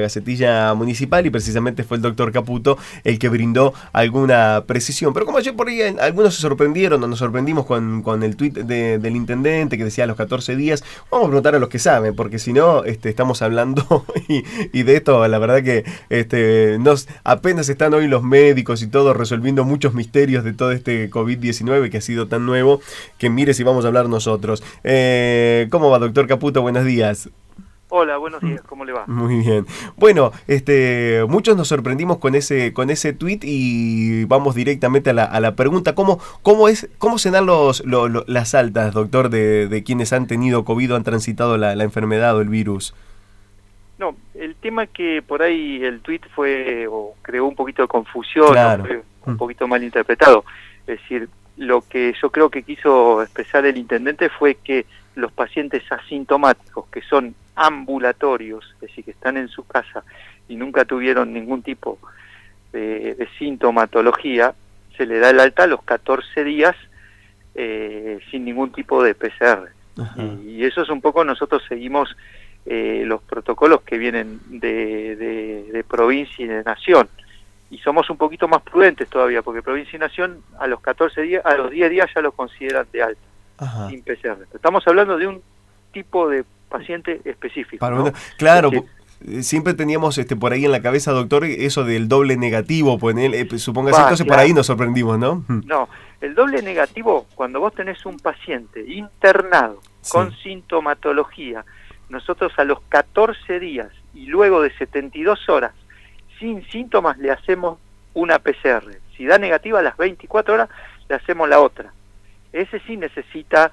Gacetilla Municipal y precisamente fue el doctor Caputo el que brindó alguna precisión. Pero como ayer por ahí algunos se sorprendieron o nos sorprendimos con, con el tuit del intendente que decía los 14 días, vamos a preguntar a los que saben, porque si no este, estamos hablando y, de esto la verdad que este, nos, apenas están hoy los médicos y todo resolviendo muchos misterios de todo este COVID-19 que ha sido tan nuevo que mire si vamos a hablar nosotros. Eh, ¿Cómo va doctor Caputo? Buenos días. Hola, buenos días, ¿cómo le va? Muy bien. Bueno, este, muchos nos sorprendimos con ese, con ese tweet y vamos directamente a la, a la pregunta, ¿cómo, cómo es, cómo se dan los, las altas, doctor, de, de, quienes han tenido COVID o han transitado la, la enfermedad o el virus? No, el tema que por ahí el tweet fue, o creó un poquito de confusión, fue un mm. poquito mal interpretado. Es decir, lo que yo creo que quiso expresar el intendente fue que los pacientes asintomáticos, que son ambulatorios, es decir, que están en su casa y nunca tuvieron ningún tipo de, sintomatología, se le da el alta a los 14 días eh, sin ningún tipo de PCR. Y, eso es un poco, nosotros seguimos eh, los protocolos que vienen de, de, provincia y de nación. Y somos un poquito más prudentes todavía, porque provincia y nación a los 14 días, a los 10 días ya lo consideran de alta, sin PCR. Estamos hablando de un tipo de paciente específico. Claro, eh, siempre teníamos este por ahí en la cabeza, doctor, eso del doble negativo, pues, eh, supóngase, entonces por ahí nos sorprendimos, ¿no? No, el doble negativo, cuando vos tenés un paciente internado con sintomatología, nosotros a los 14 días y luego de 72 horas sin síntomas le hacemos una PCR. Si da negativa a las 24 horas, le hacemos la otra. Ese sí necesita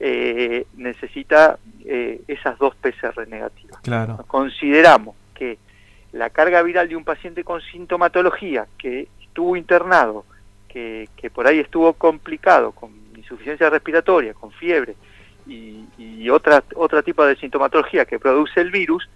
eh, necesita eh, esas dos PCR negativas. Claro. Consideramos que la carga viral de un paciente con sintomatología que estuvo internado, que, que por ahí estuvo complicado, con insuficiencia respiratoria, con fiebre y, y otra, otra tipo de sintomatología que produce el virus,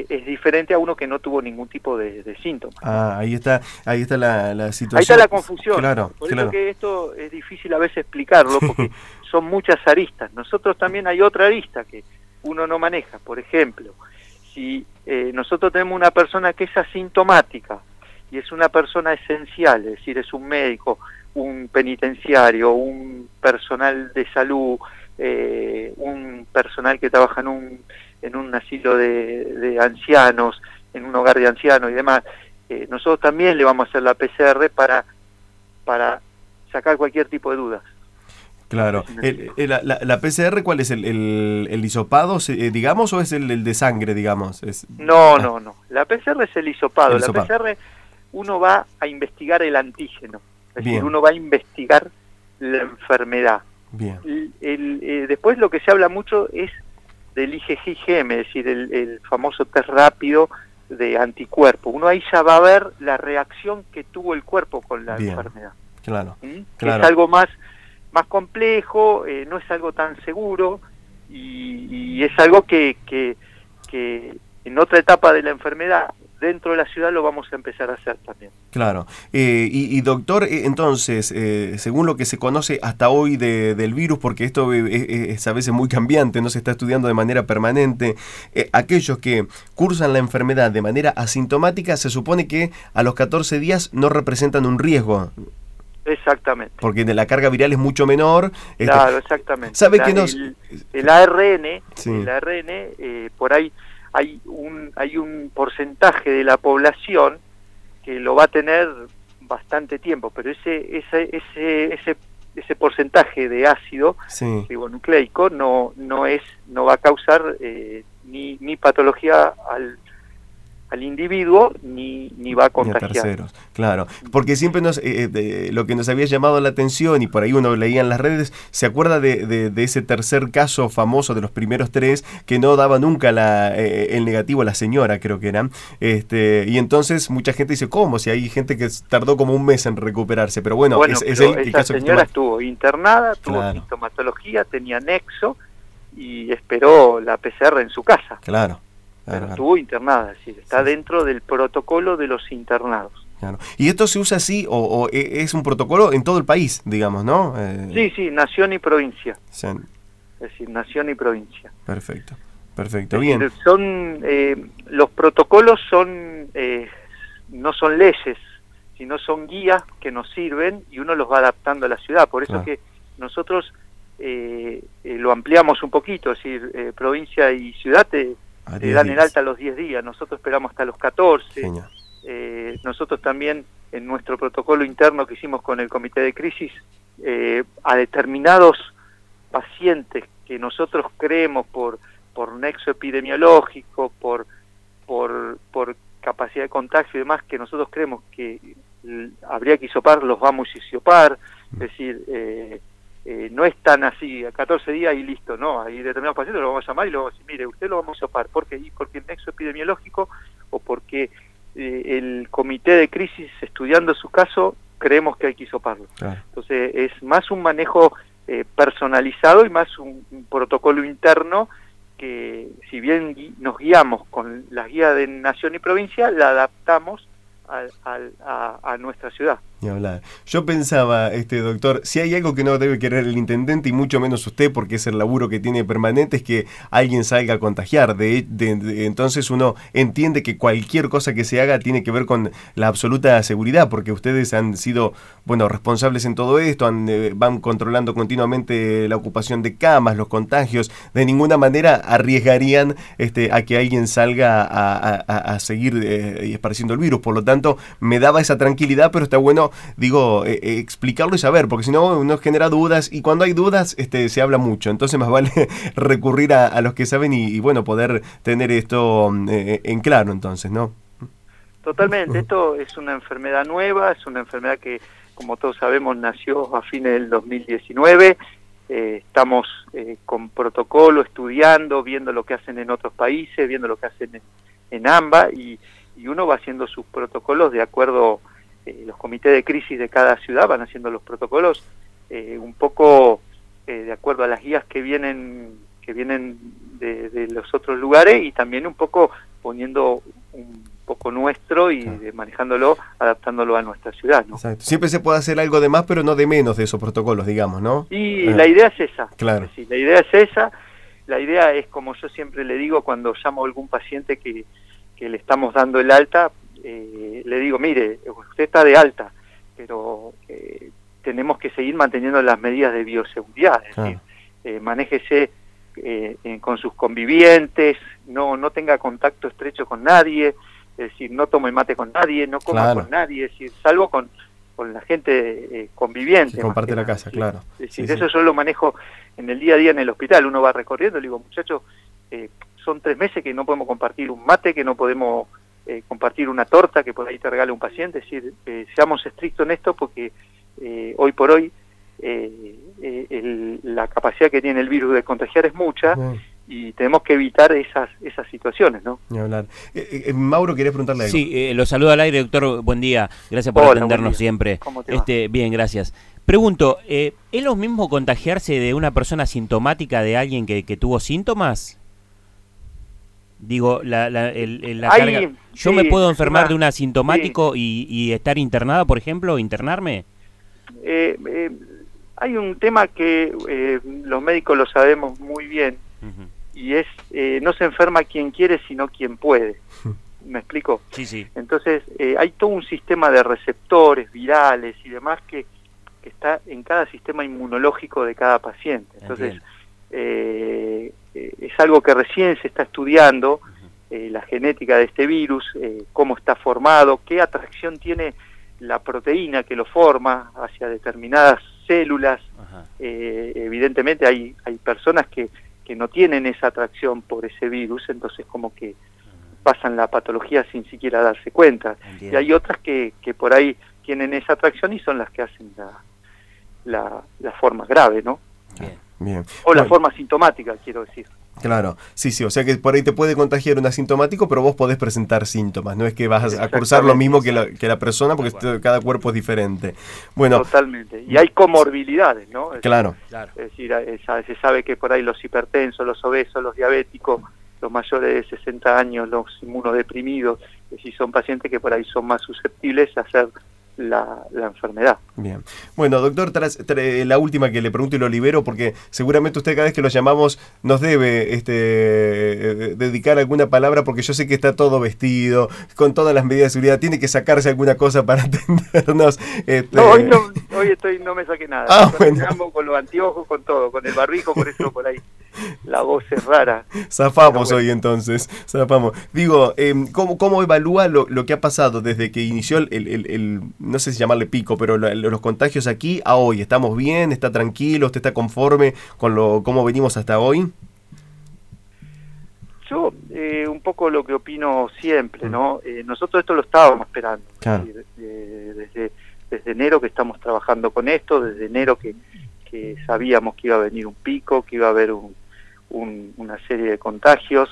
es diferente a uno que no tuvo ningún tipo de, síntomas. Ah, ahí está, ahí está la, situación. Ahí está la confusión. Claro, Por eso que esto es difícil a veces explicarlo, porque son muchas aristas. Nosotros también hay otra arista que uno no maneja. Por ejemplo, si eh, nosotros tenemos una persona que es asintomática y es una persona esencial, es decir, es un médico, un penitenciario, un personal de salud, eh, un personal que trabaja en un en un asilo de, ancianos, en un hogar de ancianos y demás, eh, nosotros también le vamos a hacer la PCR para, para sacar cualquier tipo de dudas. Claro. la, PCR cuál es? ¿El, el, el hisopado, eh, digamos, o es el, de sangre, digamos? Es... No, ah. no, no. La PCR es el hisopado. La PCR uno va a investigar el antígeno. Es decir, uno va a investigar la enfermedad. Bien. Eh, después lo que se habla mucho es del IgG-IgM, es decir, el, famoso test rápido de anticuerpo. Uno ahí ya va a ver la reacción que tuvo el cuerpo con la enfermedad. Claro, ¿Mm? Es algo más, más complejo, eh, no es algo tan seguro y, es algo que, que, que en otra etapa de la enfermedad dentro de la ciudad lo vamos a empezar a hacer también. Claro. Eh, y, doctor, eh, entonces, eh, según lo que se conoce hasta hoy del virus, porque esto es, a veces muy cambiante, no se está estudiando de manera permanente, aquellos que cursan la enfermedad de manera asintomática, se supone que a los 14 días no representan un riesgo. Exactamente. Porque la carga viral es mucho menor. Este, claro, exactamente. ¿Sabe que nos... El, ARN, el ARN por ahí hay un, hay un porcentaje de la población que lo va a tener bastante tiempo, pero ese, ese, ese, ese, ese porcentaje de ácido ribonucleico no, no, es, no va a causar eh, ni, ni patología al, al individuo ni, ni va a contagiar. Ni a terceros, claro. Porque siempre nos, eh, eh, lo que nos había llamado la atención y por ahí uno leía en las redes, se acuerda de, de, ese tercer caso famoso de los primeros tres que no daba nunca la, eh, el negativo a la señora, creo que era. Este, y entonces mucha gente dice, ¿cómo? Si hay gente que tardó como un mes en recuperarse. Pero bueno, es, el, caso señora estuvo internada, tuvo sintomatología, tenía nexo y esperó la PCR en su casa. Claro pero estuvo internada, es decir, está dentro del protocolo de los internados. ¿Y esto se usa así o, e, es un protocolo en todo el país, digamos, no? Eh, sí, sí, nación y provincia. Es decir, nación y provincia. Perfecto. Perfecto, bien. Son, eh, los protocolos son, eh, no son leyes, sino son guías que nos sirven y uno los va adaptando a la ciudad. Por eso que nosotros eh, lo ampliamos un poquito, es decir, provincia y ciudad te, dan el alta los 10 días, nosotros esperamos hasta los 14. nosotros también en nuestro protocolo interno que hicimos con el comité de crisis, a determinados pacientes que nosotros creemos por por nexo epidemiológico, por, por, por capacidad de contagio y demás, que nosotros creemos que habría que isopar, los vamos a isopar, es decir, eh, eh, no es tan así, a 14 días y listo, no, hay determinados pacientes lo vamos a llamar y lo vamos a decir, mire, usted lo vamos a isopar, ¿por qué? porque el nexo epidemiológico o porque eh, el comité de crisis estudiando su caso creemos que hay que isoparlo. Entonces es más un manejo personalizado y más un protocolo interno que si bien nos guiamos con la guía de nación y provincia, la adaptamos a nuestra ciudad hablar. Yo pensaba, este doctor, si hay algo que no debe querer el intendente y mucho menos usted, porque es el laburo que tiene permanente, es que alguien salga a contagiar. De, entonces uno entiende que cualquier cosa que se haga tiene que ver con la absoluta seguridad, porque ustedes han sido, bueno, responsables en todo esto, eh, van controlando continuamente la ocupación de camas, los contagios. De ninguna manera arriesgarían este, a que alguien salga a, seguir eh, esparciendo el virus. Por lo tanto, me daba esa tranquilidad, pero está bueno digo, eh, eh, explicarlo y saber, porque si no uno genera dudas y cuando hay dudas este, se habla mucho, entonces más vale recurrir a, los que saben y, bueno, poder tener esto mm, eh, en claro entonces, ¿no? Totalmente, esto es una enfermedad nueva, es una enfermedad que, como todos sabemos, nació a fines del 2019. estamos con protocolo, estudiando, viendo lo que hacen en otros países, viendo lo que hacen en, en AMBA y, y, uno va haciendo sus protocolos de acuerdo eh, los comités de crisis de cada ciudad van haciendo los protocolos eh, un poco eh, de acuerdo a las guías que vienen que vienen de, los otros lugares y también un poco poniendo un poco nuestro y manejándolo, adaptándolo a nuestra ciudad. ¿no? Siempre se puede hacer algo de más, pero no de menos de esos protocolos, digamos, ¿no? Y la idea es esa. Claro. la idea es esa. La idea es, como yo siempre le digo cuando llamo a algún paciente que, que le estamos dando el alta, eh, le digo, mire, usted está de alta, pero eh, tenemos que seguir manteniendo las medidas de bioseguridad, es decir, eh, manéjese con sus convivientes, no, no tenga contacto estrecho con nadie, es decir, no tome mate con nadie, no coma con nadie, es decir, salvo con, con la gente conviviente. comparte la casa, claro. Es decir, eso yo lo manejo en el día a día en el hospital, uno va recorriendo, le digo, muchachos, son tres meses que no podemos compartir un mate, que no podemos eh, compartir una torta que por ahí te regale un paciente, es decir, eh, seamos estrictos en esto porque eh, hoy por hoy la capacidad que tiene el virus de contagiar es mucha y tenemos que evitar esas esas situaciones, ¿no? hablar. Mauro, ¿querés preguntarle algo? Sí, lo saludo al aire, doctor, buen día, gracias por atendernos siempre. este, Bien, gracias. Pregunto, ¿es lo mismo contagiarse de una persona sintomática de alguien que, que tuvo síntomas? Digo, la, la, el, la carga. ¿Yo me puedo enfermar de un asintomático y, estar internada, por ejemplo, internarme? Eh, eh, hay un tema que eh, los médicos lo sabemos muy bien y es no se enferma quien quiere, sino quien puede. ¿Me explico? Sí, sí. Entonces, hay todo un sistema de receptores virales y demás que, que, está en cada sistema inmunológico de cada paciente. Entonces, eh, es algo que recién se está estudiando, eh, la genética de este virus, eh, cómo está formado, qué atracción tiene la proteína que lo forma hacia determinadas células. evidentemente hay, hay personas que, que no tienen esa atracción por ese virus, entonces como que pasan la patología sin siquiera darse cuenta. Y hay otras que, que por ahí tienen esa atracción y son las que hacen la, la, la forma grave, ¿no? O la forma sintomática, quiero decir. Claro, sí, sí, o sea que por ahí te puede contagiar un asintomático, pero vos podés presentar síntomas, no es que vas a cursar lo mismo que la, que la persona, porque cada cuerpo es diferente. Bueno, Totalmente, y hay comorbilidades, ¿no? claro. Es decir, se sabe que por ahí los hipertensos, los obesos, los diabéticos, los mayores de 60 años, los inmunodeprimidos, es decir, son pacientes que por ahí son más susceptibles a ser la, enfermedad. Bien. Bueno, doctor, tras, la última que le pregunto y lo libero, porque seguramente usted cada vez que lo llamamos nos debe este, eh, dedicar alguna palabra, porque yo sé que está todo vestido, con todas las medidas de seguridad, tiene que sacarse alguna cosa para atendernos. Este... No, hoy, no, hoy estoy, no me saqué nada. Ah, con, con los anteojos, con todo, con el barbijo, por eso por ahí la voz es rara. Zafamos hoy entonces, zafamos. Digo, em, ¿cómo, ¿cómo, evalúa lo, lo, que ha pasado desde que inició el, el, el, no sé si llamarle pico, pero los contagios aquí a hoy? ¿Estamos bien? ¿Está tranquilo? ¿Usted está conforme con lo cómo venimos hasta hoy? Yo, eh, un poco lo que opino siempre, ¿no? Mm. Eh, nosotros esto lo estábamos esperando. desde, desde enero que estamos trabajando con esto, desde enero que, que sabíamos que iba a venir un pico, que iba a haber un, una serie de contagios.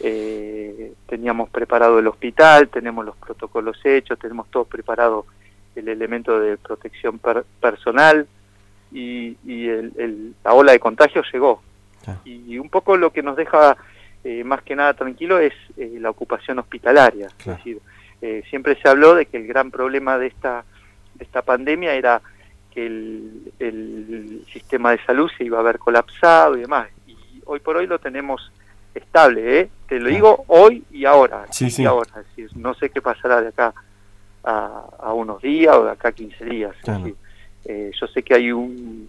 Eh, teníamos preparado el hospital, tenemos los protocolos hechos, tenemos todo preparado el elemento de protección personal y, el, la ola de contagios llegó. Y, un poco lo que nos deja eh, más que nada tranquilo es eh, la ocupación hospitalaria. Es decir, siempre se habló de que el gran problema de esta, de esta pandemia era que el, el sistema de salud se iba a ver colapsado y demás hoy por hoy lo tenemos estable, ¿eh? Te lo digo hoy y ahora. Sí, sí. ahora. no sé qué pasará de acá a, unos días o de acá a 15 días. Eh, yo sé que hay un,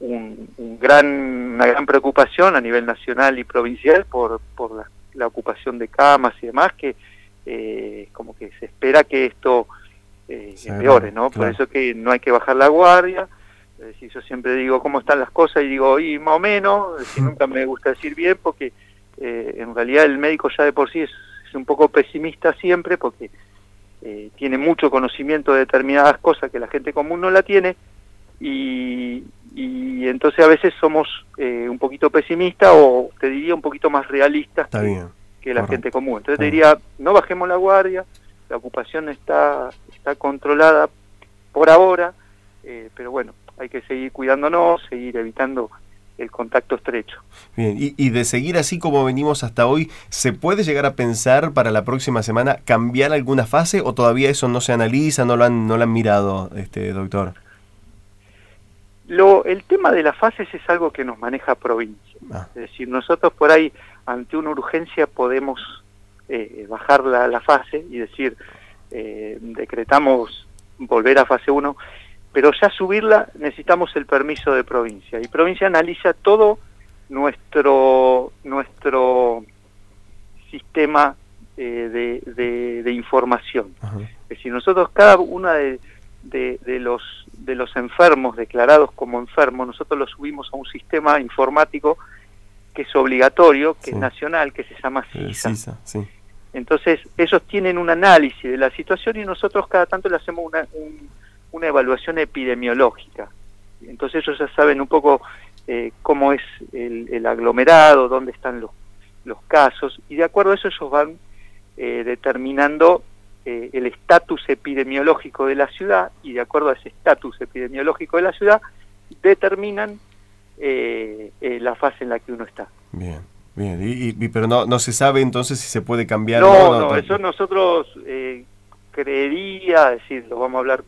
un, gran, una gran preocupación a nivel nacional y provincial por, por la, ocupación de camas y demás, que eh, como que se espera que esto eh, empeore, ¿no? Por eso que no hay que bajar la guardia, es decir, yo siempre digo cómo están las cosas y digo, y más o menos, decir, nunca me gusta decir bien porque eh, en realidad el médico ya de por sí es, un poco pesimista siempre porque eh, tiene mucho conocimiento de determinadas cosas que la gente común no la tiene y, y entonces a veces somos eh, un poquito pesimistas o te diría un poquito más realistas que, la gente común. Entonces te diría, no bajemos la guardia, la ocupación está, está controlada por ahora, pero bueno, hay que seguir cuidándonos, seguir evitando el contacto estrecho. Bien, y, de seguir así como venimos hasta hoy, ¿se puede llegar a pensar para la próxima semana cambiar alguna fase o todavía eso no se analiza, no lo han, no lo han mirado, este doctor? Lo, el tema de las fases es algo que nos maneja provincia. Ah. Es decir, nosotros por ahí, ante una urgencia, podemos eh, bajar la, la, fase y decir, eh, decretamos volver a fase 1 pero ya subirla necesitamos el permiso de provincia y provincia analiza todo nuestro nuestro sistema eh, de, información. Es decir, nosotros cada una de, de, los de los enfermos declarados como enfermos, nosotros los subimos a un sistema informático que es obligatorio, que es nacional, que se llama CISA. Entonces, ellos tienen un análisis de la situación y nosotros cada tanto le hacemos una, un, una evaluación epidemiológica. Entonces ellos ya saben un poco eh, cómo es el, aglomerado, dónde están los, los casos, y de acuerdo a eso ellos van eh, determinando eh, el estatus epidemiológico de la ciudad, y de acuerdo a ese estatus epidemiológico de la ciudad, determinan la fase en la que uno está. Bien. Bien, y, pero no, no se sabe entonces si se puede cambiar. No, no, eso nosotros creería, decir, lo vamos a hablar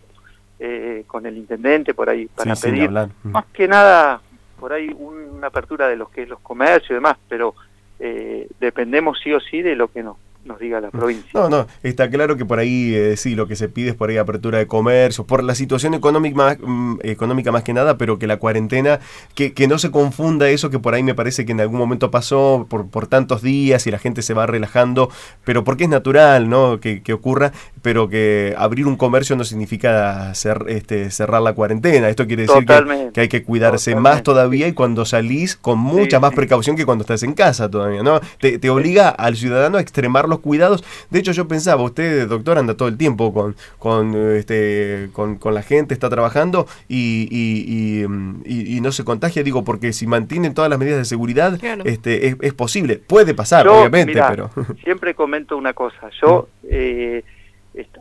eh, con el intendente por ahí para pedir. más que nada por ahí una apertura de los que es los comercios y demás, pero eh, dependemos sí o sí de lo que nos nos diga la provincia. No, no, está claro que por ahí eh, sí, lo que se pide es por ahí apertura de comercio, por la situación económica más, mm, económica más que nada, pero que la cuarentena, que, que, no se confunda eso que por ahí me parece que en algún momento pasó por, por tantos días y la gente se va relajando, pero porque es natural, ¿no? Que, que ocurra, pero que abrir un comercio no significa cer, este, cerrar la cuarentena. Esto quiere decir que, hay que cuidarse más todavía y cuando salís con mucha más precaución que cuando estás en casa todavía, ¿no? Te, te obliga al ciudadano a extremar los cuidados. De hecho, yo pensaba, usted, doctor, anda todo el tiempo con, con, este, con, la gente, está trabajando y, y, no se contagia, digo, porque si mantienen todas las medidas de seguridad, este, es, posible. Puede pasar, obviamente, pero... Siempre comento una cosa, yo eh,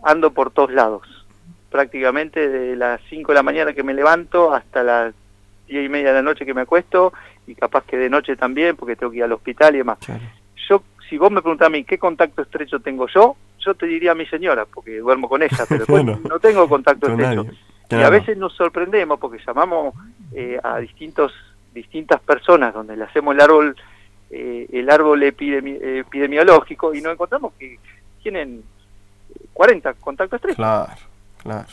ando por todos lados, prácticamente de las 5 de la mañana que me levanto hasta las 10 y media de la noche que me acuesto y capaz que de noche también porque tengo que ir al hospital y demás. Si vos me preguntás a mí qué contacto estrecho tengo yo, yo te diría a mi señora, porque duermo con ella, pero no tengo contacto estrecho. Y a veces nos sorprendemos porque llamamos eh, a distintos distintas personas donde le hacemos el árbol eh, el árbol epidemiológico y nos encontramos que tienen 40 contactos estrechos. Claro, claro.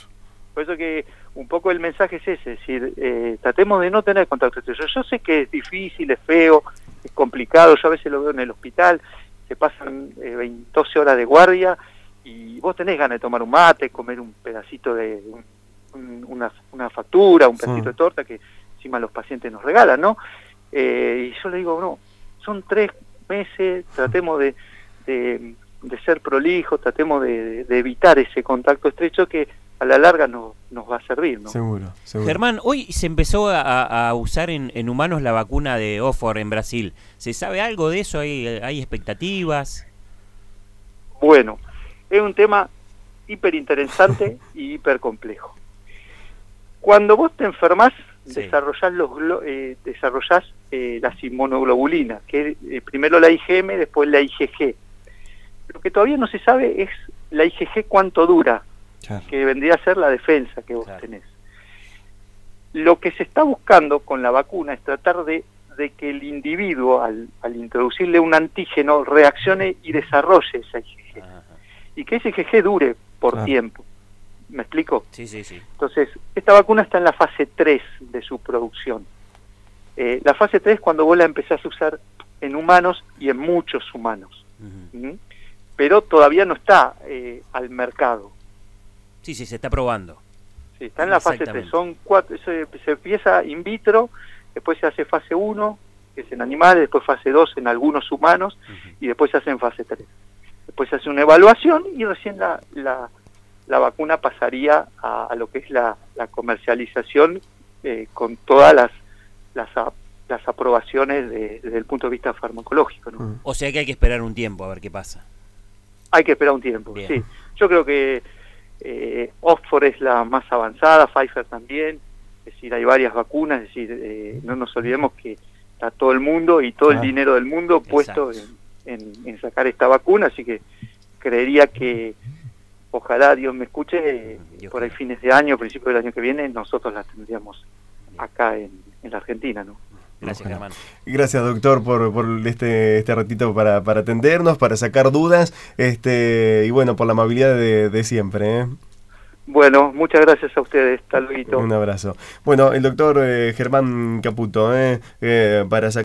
Por eso que un poco el mensaje es ese, es decir, eh, tratemos de no tener contacto estrecho. Yo sé que es difícil, es feo, es complicado, yo a veces lo veo en el hospital, se pasan eh, 12 horas de guardia y vos tenés ganas de tomar un mate, comer un pedacito de una, una, factura, un pedacito de torta que encima los pacientes nos regalan, ¿no? Eh, y yo le digo, no, son tres meses, tratemos de, de, ser prolijos, tratemos de, de evitar ese contacto estrecho que a la larga nos va a servir. ¿no? Seguro, seguro. Germán, hoy se empezó a, usar en, humanos la vacuna de Oxford en Brasil. ¿Se sabe algo de eso? ¿Hay, hay expectativas? Bueno, es un tema hiper interesante y hiper complejo. Cuando vos te enfermas, desarrollás, los, eh, desarrollás eh, las inmunoglobulinas, que es eh, primero la IgM, después la IgG. Lo que todavía no se sabe es la IgG cuánto dura, que vendría a ser la defensa que vos tenés. Lo que se está buscando con la vacuna es tratar de, de que el individuo, al, al, introducirle un antígeno, reaccione y desarrolle esa IgG. Y que ese IgG dure por tiempo. ¿Me explico? Sí, sí, sí. Entonces, esta vacuna está en la fase 3 de su producción. Eh, la fase 3 es cuando vos la empezás a usar en humanos y en muchos humanos. ¿Mm? Pero todavía no está eh, al mercado. Sí, sí, se está probando. Sí, está en la fase 3. Son cuatro, se, empieza in vitro, después se hace fase 1, que es en animales, después fase 2 en algunos humanos, y después se hace en fase 3. Después se hace una evaluación y recién la, la, la vacuna pasaría a, lo que es la, comercialización eh, con todas las, las, las aprobaciones desde el punto de vista farmacológico. ¿no? O sea que hay que esperar un tiempo a ver qué pasa. Hay que esperar un tiempo, sí. Yo creo que eh, Oxford es la más avanzada, Pfizer también, es decir, hay varias vacunas, es decir, eh, no nos olvidemos que está todo el mundo y todo el dinero del mundo puesto en, sacar esta vacuna, así que creería que ojalá Dios me escuche, por ahí fines de año, principios del año que viene, nosotros la tendríamos acá en, en la Argentina, ¿no? Gracias, Germán. Gracias, doctor, por, por este, este ratito para, para atendernos, para sacar dudas este y bueno, por la amabilidad de, de siempre. ¿eh? Bueno, muchas gracias a ustedes. Hasta luego. Un abrazo. Bueno, el doctor eh, Germán Caputo, ¿eh? eh para sacar